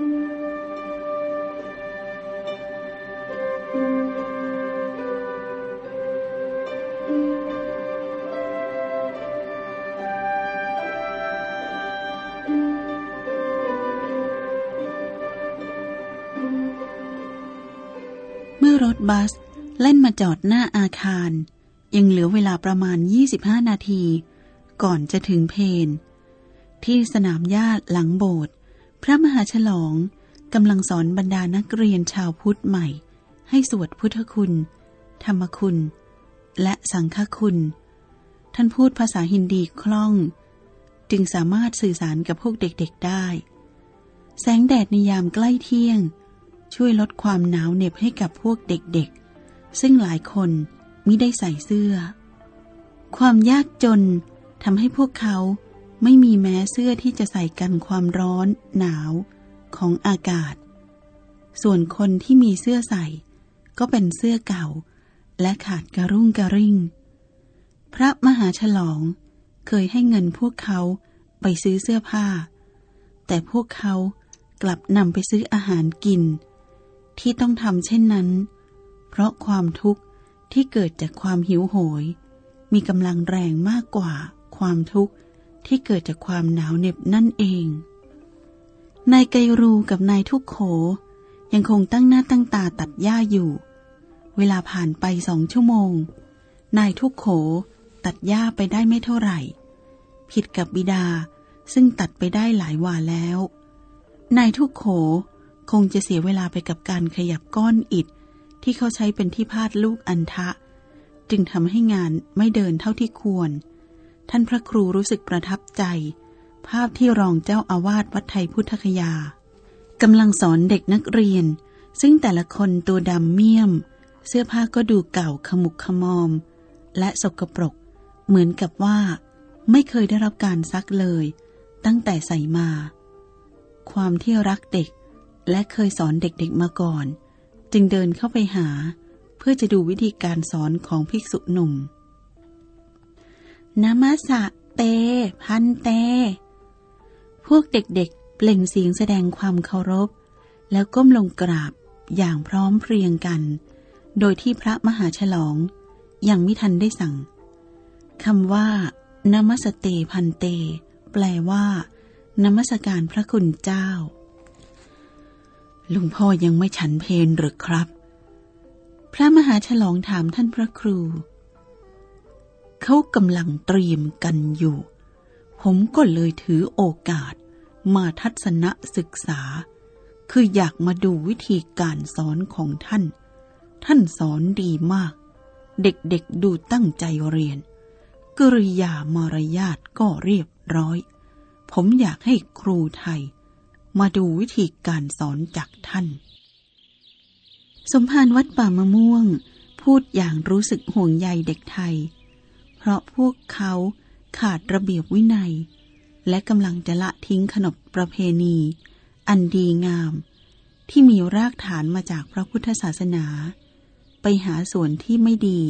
เมื่อรถบัสเล่นมาจอดหน้าอาคาร ยังเหลือเวลาประมาณ 25 นาที ก่อนจะถึงเพน ที่สนามหญ้าหลังโบสถ์ พระมหาฉลองกำลังสอนบรรดานักเรียนชาวพุทธใหม่ ให้สวดพุทธคุณ ธรรมคุณ และสังฆคุณ ท่านพูดภาษาฮินดีคล่อง จึงสามารถสื่อสารกับพวกเด็กๆได้ แสงแดดในยามใกล้เที่ยง ช่วยลดความหนาวเหน็บให้กับพวกเด็กๆ ซึ่งหลายคนมิได้ใส่เสื้อ ความยากจนทำให้พวกเขา ไม่มีแม้เสื้อที่จะใส่กันความร้อนหนาวของอากาศ ส่วนคนที่มีเสื้อใส่ ก็เป็นเสื้อเก่า และขาดกระรุ่งกระริ่ง พระมหาฉลองเคยให้เงินพวกเขาไปซื้อเสื้อผ้า แต่พวกเขากลับนำไปซื้ออาหารกิน ที่ต้องทำเช่นนั้น เพราะความทุกข์ที่เกิดจากความหิวโหย มีกำลังแรงมากกว่าความทุกข์ ที่เกิดจากความหนาวเหน็บนั่นเอง นายไกรูกับนายทุกโข ยังคงตั้งหน้าตั้งตาตัดหญ้าอยู่ เวลาผ่านไปสองชั่วโมง นายทุกโขตัดหญ้าไปได้ไม่เท่าไหร่ ผิดกับบิดาซึ่งตัดไปได้หลายวาแล้ว นายทุกโขคงจะเสียเวลาไปกับการขยับก้อนอิฐที่เขาใช้เป็นที่พาดลูกอันทะ จึงทำให้งานไม่เดินเท่าที่ควร ท่านพระครูรู้สึกประทับใจ ภาพที่รองเจ้าอาวาสวัดไทยพุทธคยากำลังสอนเด็กนักเรียน ซึ่งแต่ละคนตัวดำเมี่ยม เสื้อผ้าก็ดูเก่าขมุกขมอม และสกปรก เหมือนกับว่า ไม่เคยได้รับการซักเลย ตั้งแต่ใส่มา ความที่รักเด็กและเคยสอนเด็กๆมาก่อน จึงเดินเข้าไปหา เพื่อจะดูวิธีการสอนของภิกษุหนุ่ม นามาสะเต พันเต พวกเด็กๆ เปล่งเสียงแสดงความเคารพ แล้วก้มลงกราบอย่างพร้อมเพรียงกัน โดยที่พระมหาฉลอง ยังไม่ทันได้สั่งคำว่านมัสเตพันเต แปลว่านมัสการพระคุณเจ้า ลุงพ่อยังไม่ฉันเพนหรือครับ พระมหาฉลองถามท่านพระครู เขากำลังเตรียมกันอยู่ ผมก็เลยถือโอกาสมาทัศนศึกษา คืออยากมาดูวิธีการสอนของท่าน ท่านสอนดีมาก เด็กๆดูตั้งใจเรียน กริยามารยาทก็เรียบร้อย ผมอยากให้ครูไทย มาดูวิธีการสอนจากท่าน สมภารวัดป่ามะม่วง พูดอย่างรู้สึกห่วงใยเด็กไทย เพราะพวกเขาขาดระเบียบวินัย และกำลังจะละทิ้งขนบประเพณี อันดีงาม ที่มีรากฐานมาจากพระพุทธศาสนา ไปหาส่วนที่ไม่ดี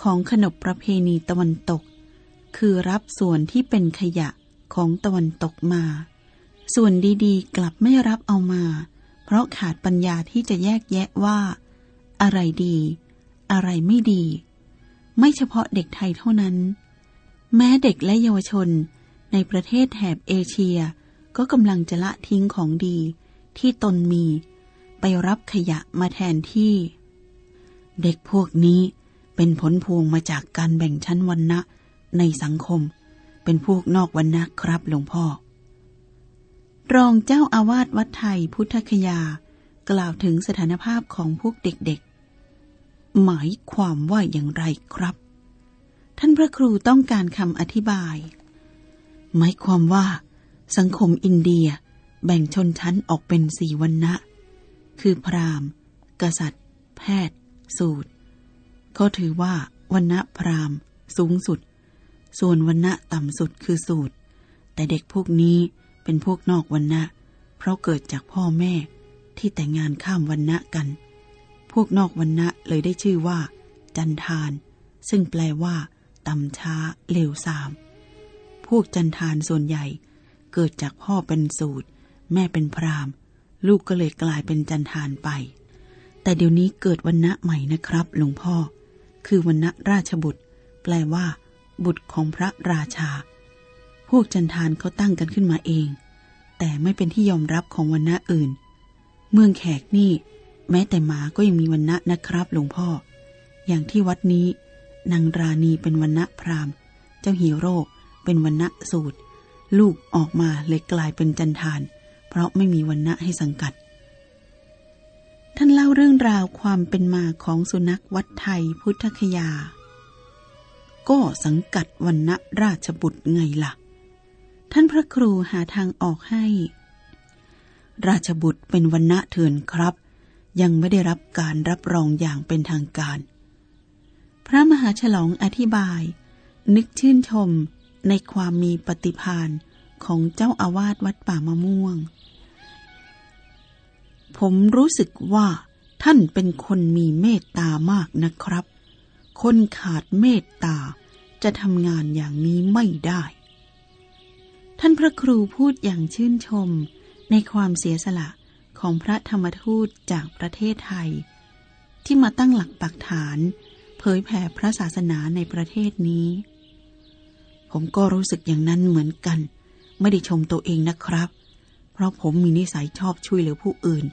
ของขนบประเพณีตะวันตก คือรับส่วนที่เป็นขยะของตะวันตกมา ส่วนดีๆ กลับไม่รับเอามา เพราะขาดปัญญาที่จะแยกแยะว่า อะไรดี อะไรไม่ดี ไม่เฉพาะเด็กไทยเท่านั้น แม้เด็กและเยาวชนในประเทศแถบเอเชีย ก็กำลังจะละทิ้งของดีที่ตนมี ไปรับขยะมาแทนที่ เด็กพวกนี้เป็นผลพวงมาจากการแบ่งชั้นวรรณะในสังคม เป็นพวกนอกวรรณะครับหลวงพ่อ รองเจ้าอาวาสวัดไทยพุทธคยา กล่าวถึงสถานภาพของพวกเด็กๆ หมายความว่าอย่างไรครับ ท่านพระครูต้องการคำอธิบาย หมายความว่า สังคมอินเดียแบ่งชนชั้นออกเป็นสี่วรรณะคือพราหมณ์ กษัตริย์ แพทย์ สูตร เขาถือว่าวันณะพราหมณ์ สูงสุด ส่วนวันณะต่ำสุดคือสูตร แต่เด็กพวกนี้เป็นพวกนอกวันณะเพราะเกิดจากพ่อแม่ที่แต่งงานข้ามวันณะกัน พวกนอกวันณะเลยได้ชื่อว่า จันทาน ซึ่งแปลว่าต่ำช้าเลวสาม พวกจันทานส่วนใหญ่ เกิดจากพ่อเป็นสูตร แม่เป็นพราหมณ์ลูกก็เลยกลายเป็นจันทานไป แต่เดี๋ยวนี้เกิดวันณะใหม่นะครับหลวงพ่อ คือวันณะราชบุตร แปลว่า บุตรของพระราชา พวกจันทานเขาตั้งกันขึ้นมาเอง แต่ไม่เป็นที่ยอมรับของวันณะอื่น เมืองแขกนี่ แม้แต่หมาก็ยังมีวันณะนะครับหลวงพ่อ อย่างที่วัดนี้ นางราณีเป็นวันณะพราหมณ์ เจ้าฮีโร่เป็นวันณะสูตร ลูกออกมาเลยกลายเป็นจันทาน เพราะไม่มีวันณะให้สังกัด ท่านเล่าเรื่องราวความเป็นมาของสุนัขวัดไทยพุทธคยา ก็สังกัดวันณะราชบุตรไงละ่ะ ท่านพระครูหาทางออกให้ ราชบุตรเป็นวันณะเถื่อนครับ ยังไม่ได้รับการรับรองอย่างเป็นทางการ พระมหาฉลองอธิบาย นึกชื่นชมในความมีปฏิพานของเจ้าอาวาสวัดป่ามะม่วง ผมรู้สึกว่าท่านเป็นคนมีเมตตามากนะครับ คนขาดเมตตาจะทำงานอย่างนี้ไม่ได้ ท่านพระครูพูดอย่างชื่นชมในความเสียสละ ของพระธรรมทูตจากประเทศไทย ที่มาตั้งหลักปักฐาน เผยแผ่พระศาสนาในประเทศนี้ ผมก็รู้สึกอย่างนั้นเหมือนกัน ไม่ได้ชมตัวเองนะครับ เพราะผมมีนิสัยชอบช่วยเหลือผู้อื่น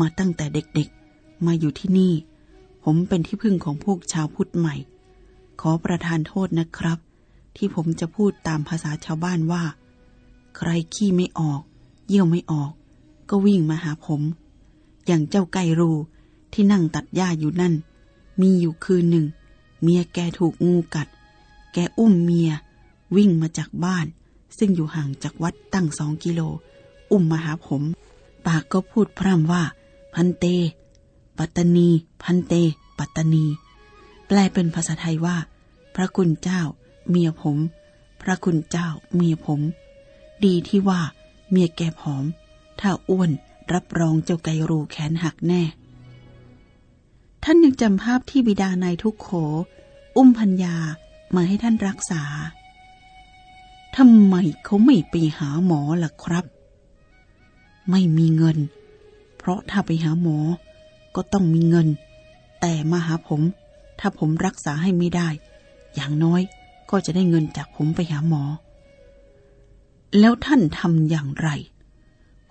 มาตั้งแต่เด็กๆ มาอยู่ที่นี่ ผมเป็นที่พึ่งของพวกชาวพุทธใหม่ ขอประทานโทษนะครับ ที่ผมจะพูดตามภาษาชาวบ้านว่า ใครขี้ไม่ออก เยี่ยวไม่ออก ก็วิ่งมาหาผม อย่างเจ้าไก่รูที่นั่งตัดหญ้าอยู่นั่น มีอยู่คืนหนึ่ง เมียแกถูกงูกัด แกอุ้มเมีย วิ่งมาจากบ้าน ซึ่งอยู่ห่างจากวัดตั้งสองกิโล อุ้มมาหาผม ปากก็พูดพร่ำว่า พันเต ปัตตานี พันเต ปัตตานี แปลเป็นภาษาไทยว่า พระคุณเจ้า เมียผม พระคุณเจ้า เมียผม ดีที่ว่า เมียแกผอม ถ้าอ้วนรับรองเจ้าไกรูแขนหักแน่ ท่านยังจำภาพที่บิดานายทุกโข อุ้มพัญญามาให้ท่านรักษาทำไมเขาไม่ไปหาหมอล่ะครับ ไม่มีเงิน เพราะถ้าไปหาหมอ ก็ต้องมีเงิน แต่มาหาผม ถ้าผมรักษาให้ไม่ได้ อย่างน้อยก็จะได้เงินจากผมไปหาหมอ แล้วท่านทำอย่างไร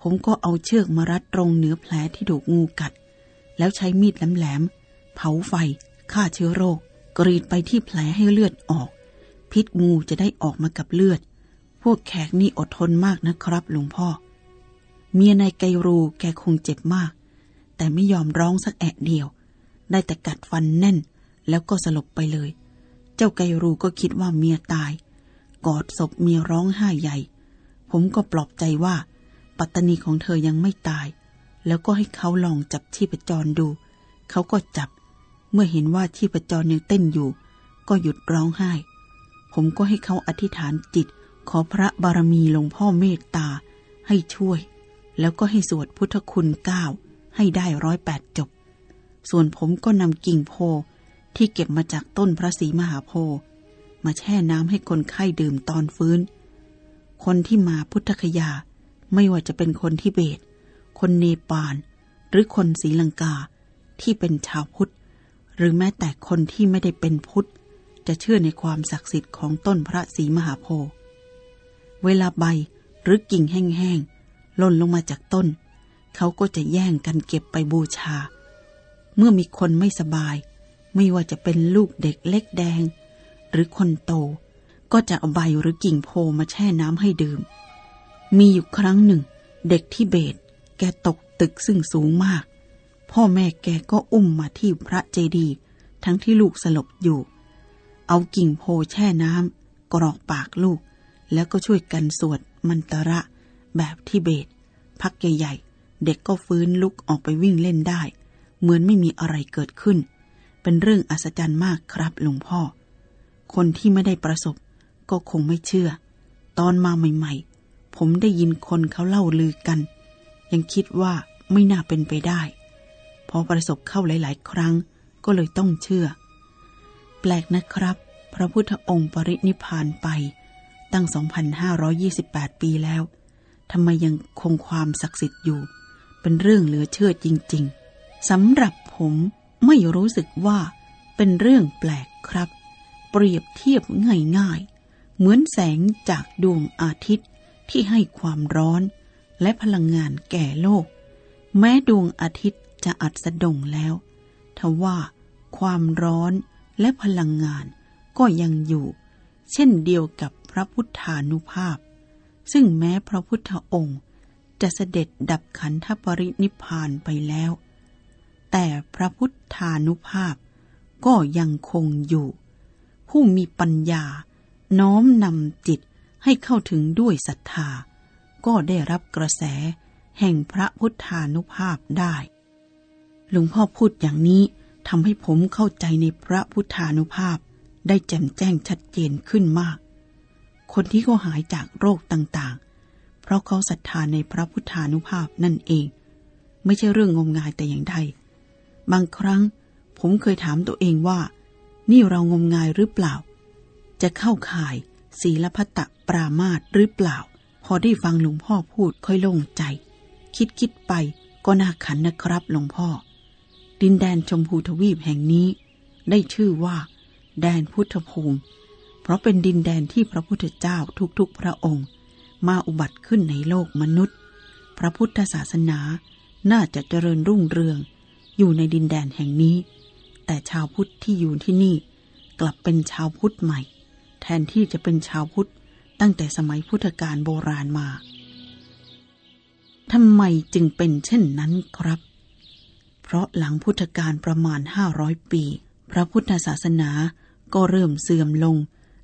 ผมก็เอาเชือกมารัดตรงเหนือแผลที่ถูกงูกัด แล้วใช้มีดแหลมๆเผาไฟฆ่าเชื้อโรค กรีดไปที่แผลให้เลือดออก พิษงูจะได้ออกมากับเลือด พวกแขกนี่อดทนมากนะครับหลวงพ่อ เมียนายไกรูแกคงเจ็บมาก แต่ไม่ยอมร้องสักแอะเดียว ได้แต่กัดฟันแน่น แล้วก็สลบไปเลย เจ้าไกรูก็คิดว่าเมียตาย กอดศพเมียร้องไห้ใหญ่ ผมก็ปลอบใจว่า ปัตตานีของเธอยังไม่ตาย แล้วก็ให้เขาลองจับชีพจรดู เขาก็จับ เมื่อเห็นว่าชีพจรยังเต้นอยู่ ก็หยุดร้องไห้ ผมก็ให้เขาอธิษฐานจิต ขอพระบารมีหลวงพ่อเมตตา ให้ช่วย แล้วก็ให้สวดพุทธคุณเก้าให้ได้ร้อยแปดจบ ส่วนผมก็นำกิ่งโพที่เก็บมาจากต้นพระศรีมหาโพธิ์มาแช่น้ำให้คนไข้ดื่มตอนฟื้น คนที่มาพุทธคยา ไม่ว่าจะเป็นคนทิเบต คนเนปาล หรือคนศรีลังกาที่เป็นชาวพุทธ หรือแม้แต่คนที่ไม่ได้เป็นพุทธ จะเชื่อในความศักดิ์สิทธิ์ของต้นพระศรีมหาโพธิ์เวลาใบหรือกิ่งแห้งๆหล่นลงมาจากต้น เขาก็จะแย่งกันเก็บไปบูชา เมื่อมีคนไม่สบาย ไม่ว่าจะเป็นลูกเด็กเล็กแดง หรือคนโต ก็จะเอาใบหรือกิ่งโพมาแช่น้ำให้ดื่ม มีอยู่ครั้งหนึ่ง เด็กที่เบต แกตกตึกซึ่งสูงมาก พ่อแม่แกก็อุ้มมาที่พระเจดีย์ทั้งที่ลูกสลบอยู่ เอากิ่งโพแช่น้ำกรอกปากลูก แล้วก็ช่วยกันสวดมันตระ แบบที่เบต พักใหญ่ๆเด็กก็ฟื้นลุกออกไปวิ่งเล่นได้ เหมือนไม่มีอะไรเกิดขึ้น เป็นเรื่องอัศจรรย์มากครับหลวงพ่อ คนที่ไม่ได้ประสบก็คงไม่เชื่อ ตอนมาใหม่ๆ ผมได้ยินคนเขาเล่าลือกัน ยังคิดว่าไม่น่าเป็นไปได้ พอประสบเข้าหลาย ๆ ครั้งก็เลยต้องเชื่อ แปลกนะครับ พระพุทธองค์ปรินิพานไปตั้ง 2,528 ปีแล้วทำไมยังคงความศักดิ์สิทธิ์อยู่ เป็นเรื่องเหลือเชื่อจริง ๆสำหรับผมไม่รู้สึกว่าเป็นเรื่องแปลกครับ เปรียบเทียบง่าย ๆ เหมือนแสงจากดวงอาทิตย์ ที่ให้ความร้อนและพลังงานแก่โลก แม้ดวงอาทิตย์จะอัดสะดงแล้ว ทว่าความร้อนและพลังงานก็ยังอยู่ เช่นเดียวกับพระพุทธานุภาพ ซึ่งแม้พระพุทธองค์จะเสด็จดับขันธปรินิพานไปแล้ว แต่พระพุทธานุภาพก็ยังคงอยู่ ผู้มีปัญญาน้อมนำจิต ให้เข้าถึงด้วยศรัทธา ก็ได้รับกระแสแห่งพระพุทธานุภาพได้หลวงพ่อพูดอย่างนี้ทำให้ผมเข้าใจในพระพุทธานุภาพได้แจ่มแจ้งชัดเจนขึ้นมาก คนที่เขาหายจากโรคต่างๆ เพราะเขาศรัทธาในพระพุทธานุภาพนั่นเอง ไม่ใช่เรื่องงมงายแต่อย่างใด บางครั้งผมเคยถามตัวเองว่า นี่เรางมงายหรือเปล่า จะเข้าข่าย ศีลพัตตปรามาตหรือเปล่า พอได้ฟังหลวงพ่อพูดค่อยโล่งใจ คิดคิดไปก็น่าขันนะครับหลวงพ่อ ดินแดนชมพูทวีปแห่งนี้ ได้ชื่อว่า แดนพุทธภูมิ เพราะเป็นดินแดนที่พระพุทธเจ้าทุกๆพระองค์ มาอุบัติขึ้นในโลกมนุษย์ พระพุทธศาสนาน่าจะเจริญรุ่งเรือง อยู่ในดินแดนแห่งนี้ แต่ชาวพุทธที่อยู่ที่นี่ กลับเป็นชาวพุทธใหม่ แทนที่จะเป็นชาวพุทธตั้งแต่สมัยพุทธกาลโบราณมาทำไมจึงเป็นเช่นนั้นครับ เพราะหลังพุทธกาลประมาณห้าร้อยปี พระพุทธศาสนาก็เริ่มเสื่อมลง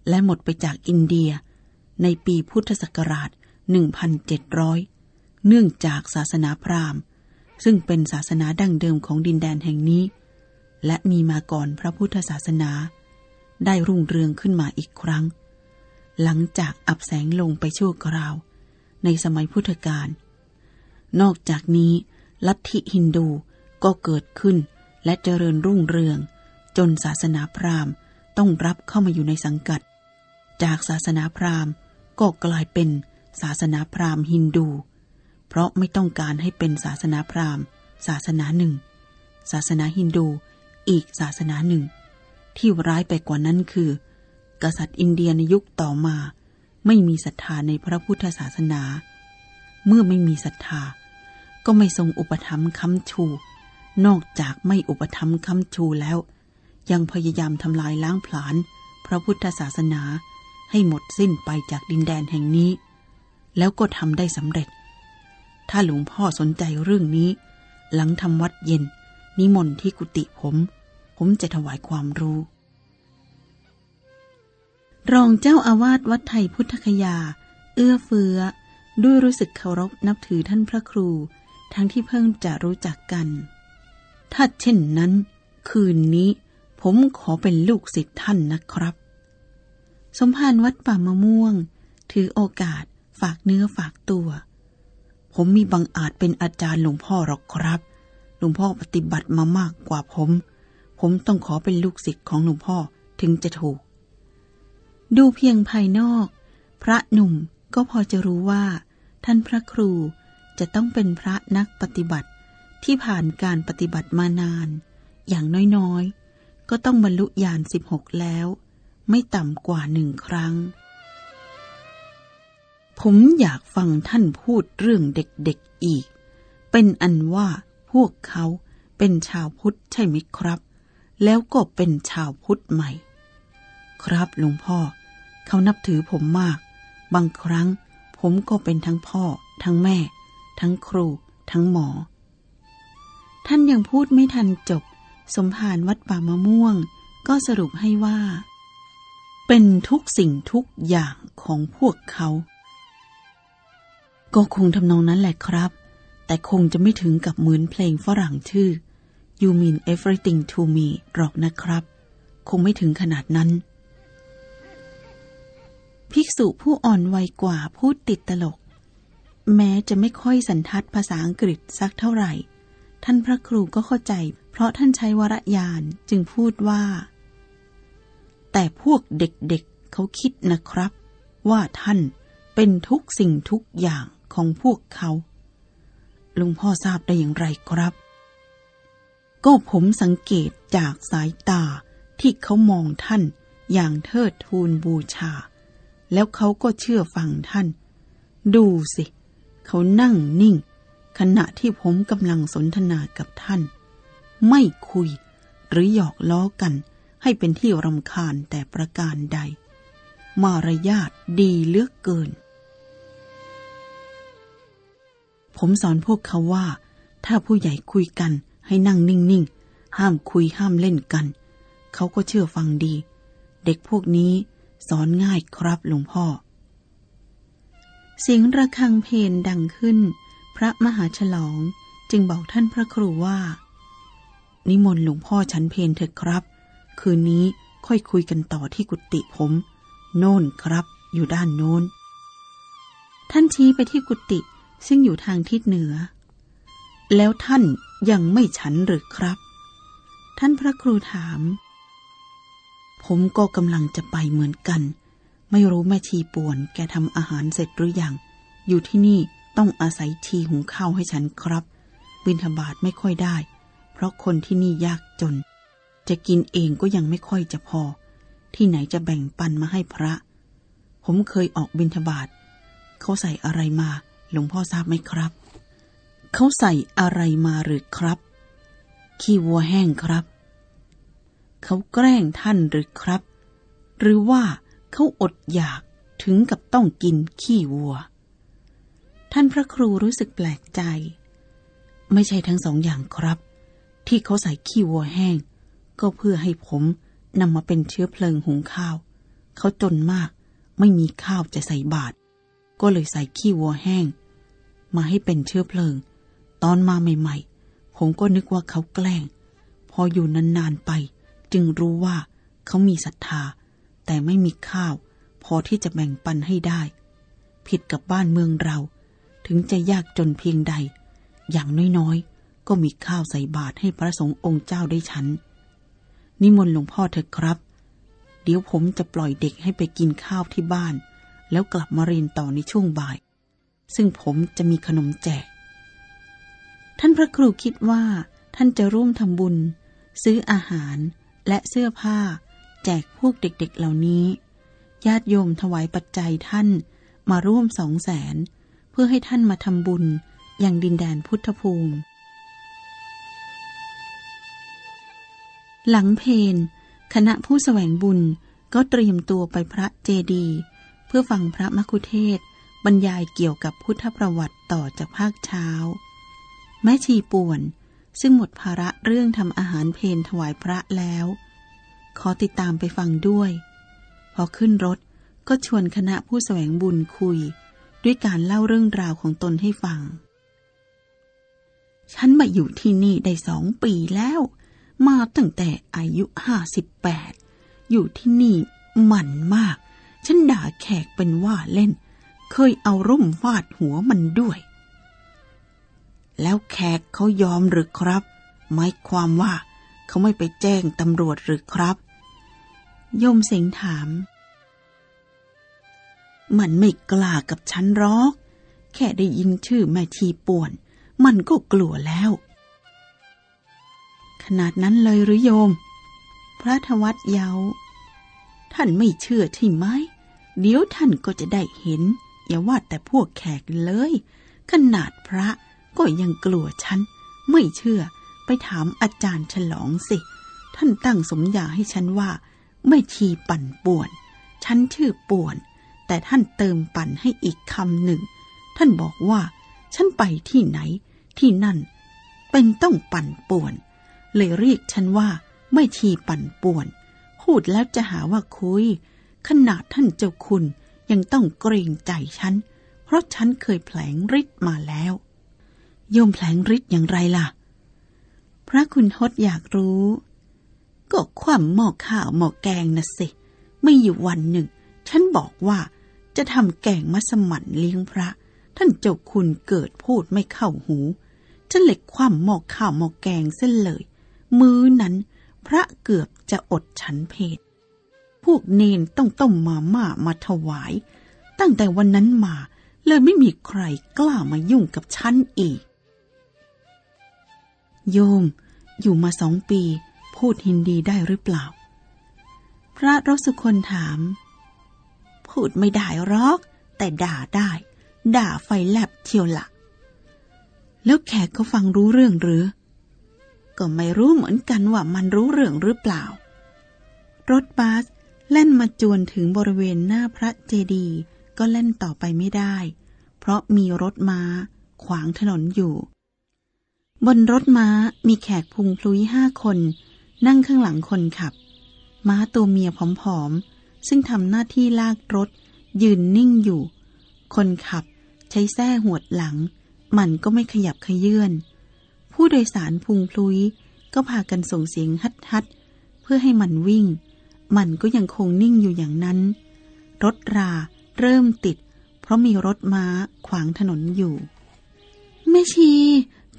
และหมดไปจากอินเดีย ในปีพุทธศักราช 1700 เนื่องจากศาสนาพราหมณ์ ซึ่งเป็นศาสนาดั้งเดิมของดินแดนแห่งนี้ และมีมาก่อนพระพุทธศาสนา ได้รุ่งเรืองขึ้นมาอีกครั้ง หลังจากอับแสงลงไปชั่วคราว ในสมัยพุทธกาลนอกจากนี้ลัทธิฮินดูก็เกิดขึ้นและเจริญรุ่งเรือง จนศาสนาพราหมณ์ต้องรับเข้ามาอยู่ในสังกัด จากศาสนาพราหมณ์ก็กลายเป็นศาสนาพราหมณ์ฮินดู เพราะไม่ต้องการให้เป็นศาสนาพราหมณ์ ศาสนาหนึ่ง ศาสนาฮินดูอีกศาสนาหนึ่ง ที่ร้ายไปกว่านั้นคือ กษัตริย์อินเดียในยุคต่อมา ไม่มีศรัทธาในพระพุทธศาสนา เมื่อไม่มีศรัทธา ก็ไม่ทรงอุปถัมภ์ค้ำชู นอกจากไม่อุปถัมภ์ค้ำชูแล้ว ยังพยายามทำลายล้างผลาญพระพุทธศาสนาให้หมดสิ้นไปจากดินแดนแห่งนี้ แล้วก็ทำได้สำเร็จ ถ้าหลวงพ่อสนใจเรื่องนี้ หลังทำวัดเย็น นิมนต์ที่กุฏิผม ผมจะถวายความรู้ รองเจ้าอาวาสวัดไทยพุทธคยา เอื้อเฟื้อ ด้วยรู้สึกเคารพนับถือท่านพระครู ทั้งที่เพิ่งจะรู้จักกัน ถ้าเช่นนั้น คืนนี้ผมขอเป็นลูกศิษย์ท่านนะครับ สมภารวัดป่ามะม่วง ถือโอกาสฝากเนื้อฝากตัว ผมมีบังอาจเป็นอาจารย์หลวงพ่อหรอกครับ หลวงพ่อปฏิบัติมามากกว่าผม ผมต้องขอเป็นลูกศิษย์ของหลวงพ่อถึงจะถูก ดูเพียงภายนอก พระหนุ่มก็พอจะรู้ว่า ท่านพระครูจะต้องเป็นพระนักปฏิบัติที่ผ่านการปฏิบัติมานาน อย่างน้อยๆ ก็ต้องบรรลุญาณสิบหกแล้ว ไม่ต่ำกว่าหนึ่งครั้ง ผมอยากฟังท่านพูดเรื่องเด็กๆอีก เป็นอันว่าพวกเขาเป็นชาวพุทธใช่ไหมครับ แล้วก็เป็นชาวพุทธใหม่ ครับหลวงพ่อ เขานับถือผมมาก บางครั้งผมก็เป็นทั้งพ่อ ทั้งแม่ ทั้งครู ทั้งหมอ ท่านยังพูดไม่ทันจบ สมภารวัดป่ามะม่วง ก็สรุปให้ว่า เป็นทุกสิ่งทุกอย่างของพวกเขา ก็คงทำนองนั้นแหละครับ แต่คงจะไม่ถึงกับเหมือนเพลงฝรั่งชื่อ You mean everything to me หรอกนะครับ คงไม่ถึงขนาดนั้น ภิกษุผู้อ่อนวัยกว่าพูดติดตลก แม้จะไม่ค่อยสันทัดภาษาอังกฤษสักเท่าไหร่ ท่านพระครูก็เข้าใจ เพราะท่านใช้วรยานจึงพูดว่า แต่พวกเด็กๆเเขาคิดนะครับ ว่าท่านเป็นทุกสิ่งทุกอย่างของพวกเขาลุงพ่อทราบได้อย่างไรครับ ก็ผมสังเกตจากสายตาที่เขามองท่านอย่างเทิดทูนบูชา แล้วเขาก็เชื่อฟังท่าน ดูสิ เขานั่งนิ่ง ขณะที่ผมกำลังสนทนากับท่าน ไม่คุยหรือหยอกล้อกันให้เป็นที่รำคาญแต่ประการใด มารยาทดีเลือกเกิน ผมสอนพวกเขาว่า ถ้าผู้ใหญ่คุยกัน ให้นั่งนิ่งๆ ห้ามคุยห้ามเล่นกัน เขาก็เชื่อฟังดี เด็กพวกนี้สอนง่ายครับหลวงพ่อ เสียงระฆังเพลงดังขึ้น พระมหาฉลองจึงบอกท่านพระครูว่า นิมนต์หลวงพ่อฉันเพลเถิดครับ คืนนี้ค่อยคุยกันต่อที่กุฏิผม โน่นครับ อยู่ด้านโน้น ท่านชี้ไปที่กุฏิซึ่งอยู่ทางทิศเหนือ แล้วท่าน ยังไม่ฉันหรือครับ ท่านพระครูถาม ผมก็กำลังจะไปเหมือนกัน ไม่รู้แม่ชีป่วนแกทำอาหารเสร็จหรือยัง อยู่ที่นี่ต้องอาศัยทีหุงข้าวให้ฉันครับ บิณฑบาตไม่ค่อยได้ เพราะคนที่นี่ยากจน จะกินเองก็ยังไม่ค่อยจะพอ ที่ไหนจะแบ่งปันมาให้พระ ผมเคยออกบิณฑบาตเขาใส่อะไรมา หลวงพ่อทราบไหมครับ เขาใส่อะไรมาหรือครับ ขี้วัวแห้งครับ เขาแกล้งท่านหรือครับ หรือว่าเขาอดอยากถึงกับต้องกินขี้วัว ท่านพระครูรู้สึกแปลกใจ ไม่ใช่ทั้งสองอย่างครับ ที่เขาใส่ขี้วัวแห้ง ก็เพื่อให้ผมนำมาเป็นเชื้อเพลิงหุงข้าว เขาจนมากไม่มีข้าวจะใส่บาตรก็เลยใส่ขี้วัวแห้ง มาให้เป็นเชื้อเพลิง ตอนมาใหม่ๆ ผมก็นึกว่าเขาแกล้ง พออยู่นานๆไป จึงรู้ว่าเขามีศรัทธา แต่ไม่มีข้าว พอที่จะแบ่งปันให้ได้ ผิดกับบ้านเมืองเรา ถึงจะยากจนเพียงใด อย่างน้อยๆ ก็มีข้าวใส่บาตรให้พระสงฆ์องค์เจ้าได้ฉัน นิมนต์หลวงพ่อเถิดครับ เดี๋ยวผมจะปล่อยเด็กให้ไปกินข้าวที่บ้าน แล้วกลับมาเรียนต่อในช่วงบ่าย ซึ่งผมจะมีขนมแจก ท่านพระครูคิดว่า ท่านจะร่วมทำบุญ ซื้ออาหารและเสื้อผ้า แจกพวกเด็กๆเหล่านี้ ญาติโยมถวายปัจจัยท่านมาร่วมสองแสน เพื่อให้ท่านมาทำบุญอย่างดินแดนพุทธภูมิ หลังเพนคณะผู้แสวงบุญก็เตรียมตัวไปพระเจดีย์เพื่อฟังพระมคุเทศ์บรรยายเกี่ยวกับพุทธประวัติต่อจากภาคเช้า แม่ชีป่วน ซึ่งหมดภาระเรื่องทำอาหารเพนถวายพระแล้ว ขอติดตามไปฟังด้วย พอขึ้นรถก็ชวนคณะผู้แสวงบุญคุย ด้วยการเล่าเรื่องราวของตนให้ฟัง ฉันมาอยู่ที่นี่ได้สองปีแล้ว มาตั้งแต่อายุห้าสิบแปดอยู่ที่นี่หมันมาก ฉันด่าแขกเป็นว่าเล่น เคยเอาร่มฟาดหัวมันด้วย แล้วแขกเขายอมหรือครับหมายความว่าเขาไม่ไปแจ้งตำรวจหรือครับโยมเสงถาม มันไม่กล้ากับฉันหรอก แค่ได้ยินชื่อแม่ทีป่วน มันก็กลัวแล้ว ขนาดนั้นเลยหรือโยม พระธวัตเยาท่านไม่เชื่อใช่ไหม เดี๋ยวท่านก็จะได้เห็น อย่าว่าแต่พวกแขกเลย ขนาดพระ ก็ยังกลัวฉัน ไม่เชื่อไปถามอาจารย์ฉลองสิ ท่านตั้งสมญาให้ฉันว่า ไม่ชีปั่นป่วน ฉันชื่อป่วน แต่ท่านเติมปั่นให้อีกคำหนึ่ง ท่านบอกว่า ฉันไปที่ไหน ที่นั่น เป็นต้องปั่นป่วน เลยเรียกฉันว่า ไม่ชีปั่นป่วน พูดแล้วจะหาว่าคุย ขนาดท่านเจ้าคุณยังต้องเกรงใจฉัน เพราะฉันเคยแผลงฤทธิ์มาแล้ว โยมแผลงฤทธิ์อย่างไรล่ะ พระคุณทศอยากรู้ ก็ความหม้อข้าวหม้อแกงนะสิ ไม่อยู่วันหนึ่ง ฉันบอกว่าจะทำแกงมัสมั่นเลี้ยงพระ ท่านเจ้าคุณเกิดพูดไม่เข้าหู ฉันเลยคว่ำหม้อข้าวหม้อแกงเส้นเลย มื้อนั้น พระเกือบจะอดฉันเพศพวกเนนต้องต้มมาม่ามาถวาย ตั้งแต่วันนั้นมาเลยไม่มีใครกล้ามายุ่งกับฉันอีก โยม อยู่มาสองปี พูดฮินดีได้หรือเปล่า พระรสุคนถาม พูดไม่ได้หรอก แต่ด่าได้ ด่าไฟแลบเที่ยวละแล้วแขกเขาฟังรู้เรื่องหรือ ก็ไม่รู้เหมือนกันว่ามันรู้เรื่องหรือเปล่า รถบัสเล่นมาจวนถึงบริเวณหน้าพระเจดีย์ก็เล่นต่อไปไม่ได้ เพราะมีรถม้า ขวางถนนอยู่ บนรถม้ามีแขกพุงพลุยห้าคน นั่งข้างหลังคนขับ ม้าตัวเมียผอมๆ ซึ่งทำหน้าที่ลากรถ ยืนนิ่งอยู่ คนขับใช้แส้หวดหลัง มันก็ไม่ขยับขยื่นผู้โดยสารพุงพลุยก็พากันส่งเสียงฮัดฮัดเพื่อให้มันวิ่ง มันก็ยังคงนิ่งอยู่อย่างนั้น รถราเริ่มติด เพราะมีรถม้าขวางถนนอยู่แม่ชี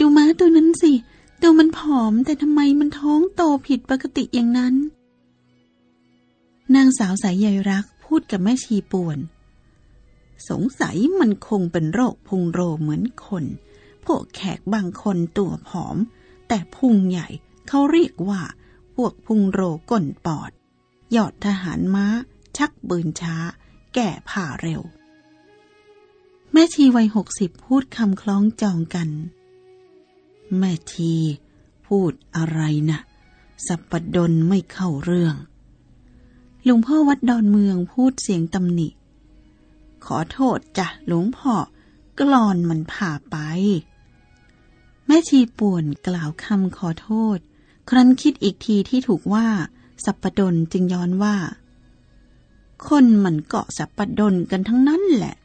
ดูม้าตัวนั้นสิ ตัวมันผอมแต่ทำไมมันท้องโตผิดปกติอย่างนั้น นางสาวสายใยรักพูดกับแม่ชีป่วน สงสัยมันคงเป็นโรคพุงโรเหมือนคน พวกแขกบางคนตัวผอม แต่พุงใหญ่เขาเรียกว่า พวกพุงโรก้นปอด ยอดทหารม้า ชักบืนช้า แก่ผ่าเร็ว แม่ชีวัยหกสิบพูดคำคล้องจองกัน แม่ชีพูดอะไรนะสัปปดนไม่เข้าเรื่องหลวงพ่อวัดดอนเมืองพูดเสียงตำหนิ ขอโทษจ้ะหลวงพ่อกลอนมันผ่าไป แม่ชีป่วนกล่าวคำขอโทษ ครั้นคิดอีกทีที่ถูกว่า สัปปดนจึงย้อนว่า คนมันเกาะสัปปดนกันทั้งนั้นแหละ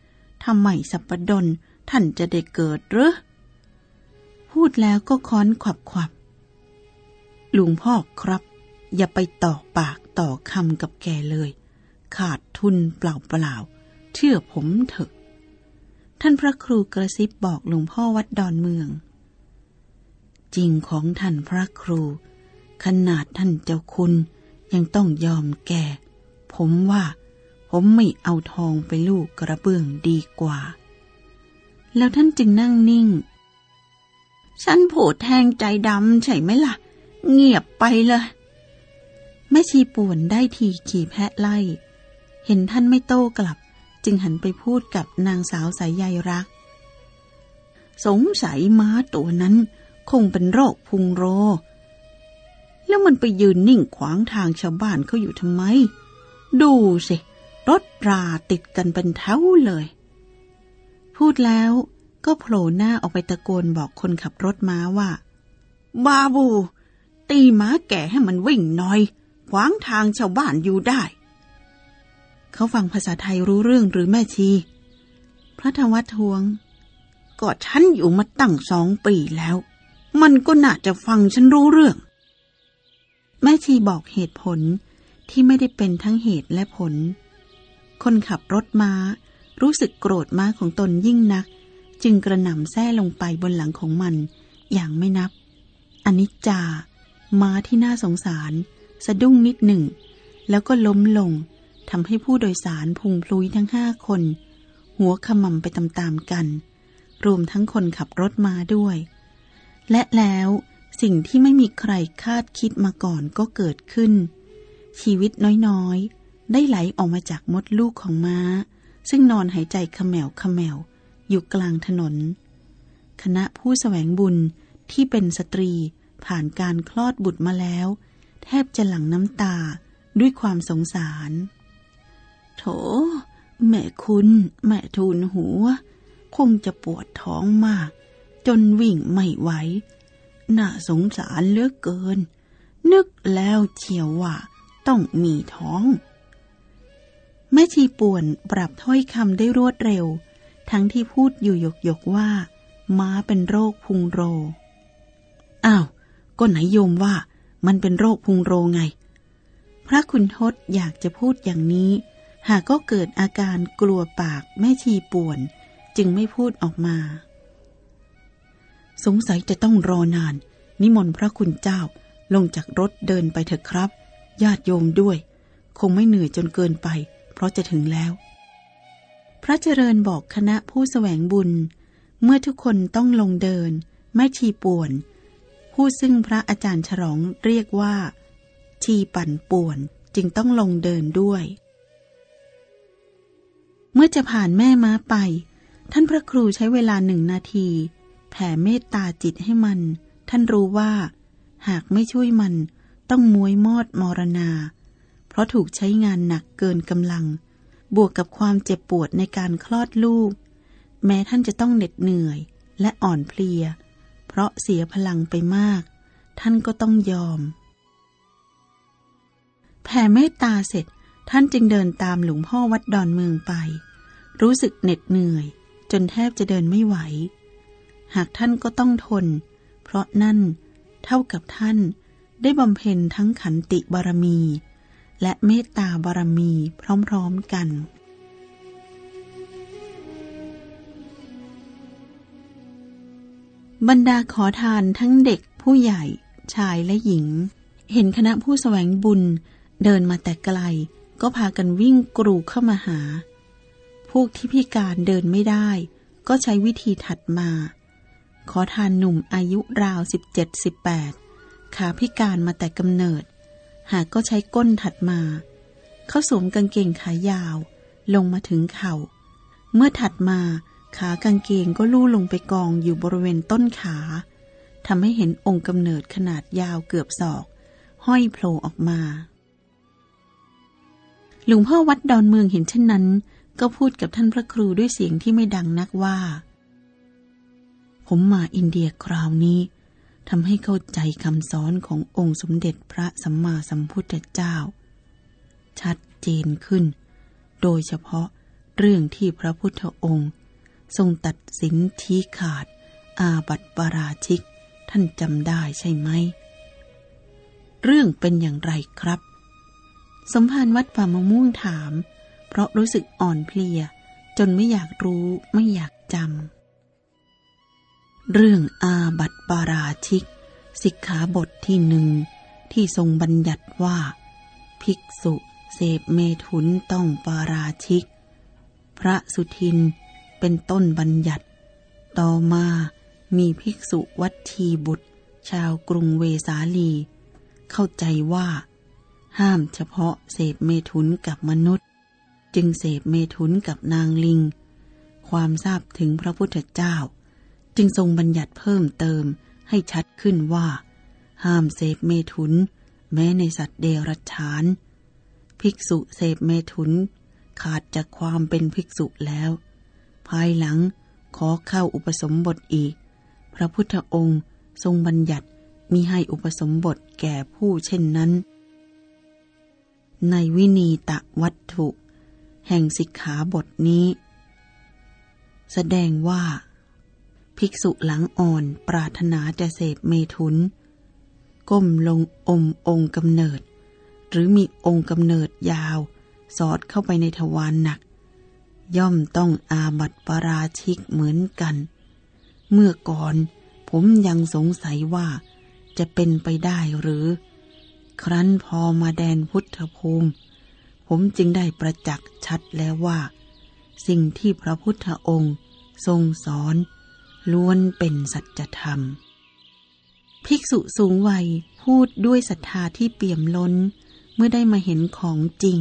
ทำไมสัปปดนท่านจะได้เกิดหรือ พูดแล้วก็ค้อนขวับขวับหลวงพ่อครับ อย่าไปต่อปากต่อคำกับแกเลย ขาดทุนเปล่าๆเชื่อผมเถอะ ท่านพระครูกระซิบบอกหลวงพ่อวัดดอนเมือง จริงของท่านพระครู ขนาดท่านเจ้าคุณยังต้องยอมแก่ ผมว่า ผมไม่เอาทองไปลูกกระเบื้องดีกว่า แล้วท่านจึงนั่งนิ่ง ฉันผูดแทงใจดำใช่ไหมล่ะ เงียบไปเลยแม่ชีป่วนได้ทีขี่แพะไล่ เห็นท่านไม่โต้กลับ จึงหันไปพูดกับนางสาวสายใยรัก สงสัยม้าตัวนั้น คงเป็นโรคพุงโร แล้วมันไปยืนนิ่งขวางทางชาวบ้านเขาอยู่ทำไม ดูสิ รถราติดกันเป็นแถวเลย พูดแล้ว ก็โผล่หน้าออกไปตะโกนบอกคนขับรถม้าว่า บาบู ตีม้าแก่ให้มันวิ่งหน่อย ขวางทางชาวบ้านอยู่ได้ เขาฟังภาษาไทยรู้เรื่องหรือแม่ชี พระธวัฒทวงก็ฉันอยู่มาตั้งสองปีแล้ว มันก็น่าจะฟังฉันรู้เรื่อง แม่ชีบอกเหตุผลที่ไม่ได้เป็นทั้งเหตุและผล คนขับรถม้ารู้สึกโกรธม้าของตนยิ่งนัก จึงกระหน่ำแส้ลงไปบนหลังของมัน อย่างไม่นับ อนิจจา ม้าที่น่าสงสาร สะดุ้งนิดหนึ่ง แล้วก็ล้มลงทำให้ผู้โดยสารพุงพลุยทั้งห้าคน หัวขมำไปตามๆกัน รวมทั้งคนขับรถมาด้วย และแล้วสิ่งที่ไม่มีใครคาดคิดมาก่อนก็เกิดขึ้น ชีวิตน้อยๆ ได้ไหลออกมาจากมดลูกของม้า ซึ่งนอนหายใจขมแมวขมแมว อยู่กลางถนน คณะผู้สแสวงบุญที่เป็นสตรีผ่านการคลอดบุตรมาแล้ว แทบจะหลั่งน้ำตาด้วยความสงสาร โถ แม่คุณ แม่ทูลหัว คงจะปวดท้องมาก จนวิ่งไม่ไหว น่าสงสารเหลือเกิน นึกแล้วเชียวว่าต้องมีท้อง แม่ชีป่วนปรับถ้อยคำได้รวดเร็ว ทั้งที่พูดอยู่ยกๆว่า ม้าเป็นโรคพุงโร อ้าว ก็ไหนโยมว่ามันเป็นโรคพุงโรไง พระคุณทศอยากจะพูดอย่างนี้ หากก็เกิดอาการกลัวปากแม่ชีป่วน จึงไม่พูดออกมา สงสัยจะต้องรอนาน นิมนต์พระคุณเจ้าลงจากรถเดินไปเถอะครับ ญาติโยมด้วย คงไม่เหนื่อยจนเกินไป เพราะจะถึงแล้ว ระเจริญบอกคณะผู้สแสวงบุญ เมื่อทุกคนต้องลงเดินแม่ชีป่วนผผู้ซึ่งพระอาจารย์ฉลองเรียกว่า ชีปั่นป่วนจึงต้องลงเดินด้วย เมื่อจะผ่านแม่ม้าไป ท่านพระครูใช้เวลาหนึ่งนาที แผ่เมตตาจิตให้มัน ท่านรู้ว่า หากไม่ช่วยมันต้องมวยมอดมรณา เพราะถูกใช้งานหนักเกินกำลัง บวกกับความเจ็บปวดในการคลอดลูก แม้ท่านจะต้องเหน็ดเหนื่อยและอ่อนเพลีย เพราะเสียพลังไปมาก ท่านก็ต้องยอม แผ่เมตตาเสร็จท่านจึงเดินตามหลวงพ่อวัดดอนเมืองไป รู้สึกเหน็ดเหนื่อย จนแทบจะเดินไม่ไหว หากท่านก็ต้องทน เพราะนั่นเท่ากับท่านได้บำเพ็ญทั้งขันติบารมี และเมตตาบารมีพร้อมๆกัน บรรดาขอทานทั้งเด็กผู้ใหญ่ ชายและหญิง เห็นคณะผู้แสวงบุญเดินมาแต่ไกล ก็พากันวิ่งกรูเข้ามาหา พวกที่พิการเดินไม่ได้ ก็ใช้วิธีถัดมา ขอทานหนุ่มอายุราว 17-18ขาพิการมาแต่กำเนิด หากก็ใช้ก้นถัดมา เขาสวมกางเกงขายาว ลงมาถึงเขา่า เมื่อถัดมาขากางเกงก็ลู่ลงไปกองอยู่บริเวณต้นขาทำให้เห็นองค์กำเนิดขนาดยาวเกือบศอก ห้อยโผล่ออกมา หลวงพ่อวัดดอนเมืองเห็นเช่นนั้น ก็พูดกับท่านพระครูด้วยเสียงที่ไม่ดังนักว่า ผมมาอินเดียคราวนี้ ทำให้เข้าใจคำสอนขององค์สมเด็จพระสัมมาสัมพุทธเจ้า ชัดเจนขึ้น โดยเฉพาะเรื่องที่พระพุทธองค์ ทรงตัดสินทีขาด อาบัติปราชิก ท่านจำได้ใช่ไหม เรื่องเป็นอย่างไรครับ สมภารวัดป่ามะม่วงถาม เพราะรู้สึกอ่อนเพลีย จนไม่อยากรู้ไม่อยากจำ เรื่องอาบัติปาราชิก สิกขาบทที่หนึ่งที่ทรงบัญญัติว่า ภิกษุเสพเมถุนต้องปาราชิก พระสุทินเป็นต้นบัญญัติ ต่อมามีภิกษุวัดทีบุตร ชาวกรุงเวสาลี เข้าใจว่า ห้ามเฉพาะเสพเมถุนกับมนุษย์ จึงเสพเมถุนกับนางลิง ความทราบถึงพระพุทธเจ้า จึงทรงบัญญัติเพิ่มเติมให้ชัดขึ้นว่า ห้ามเสพเมถุน แม้ในสัตว์เดรัจฉาน ภิกษุเสพเมถุน ขาดจากความเป็นภิกษุแล้ว ภายหลังขอเข้าอุปสมบทอีก พระพุทธองค์ทรงบัญญัติมีให้อุปสมบทแก่ผู้เช่นนั้น ในวินีตะวัตถุ แห่งสิกขาบทนี้ แสดงว่า ภิกษุหลังอ่อนปรารถนาจะเสพเมถุน ก้มลงอมองค์กำเนิด หรือมีองค์กำเนิดยาว สอดเข้าไปในทวารหนัก ย่อมต้องอาบัติปราชิกเหมือนกัน เมื่อก่อนผมยังสงสัยว่าจะเป็นไปได้หรือ ครั้นพอมาแดนพุทธภูมิ ผมจึงได้ประจักษ์ชัดแล้วว่า สิ่งที่พระพุทธองค์ ทรงสอน ล้วนเป็นสัจธรรม ภิกษุสูงวัยพูดด้วยศรัทธาที่เปี่ยมล้นเมื่อได้มาเห็นของจริง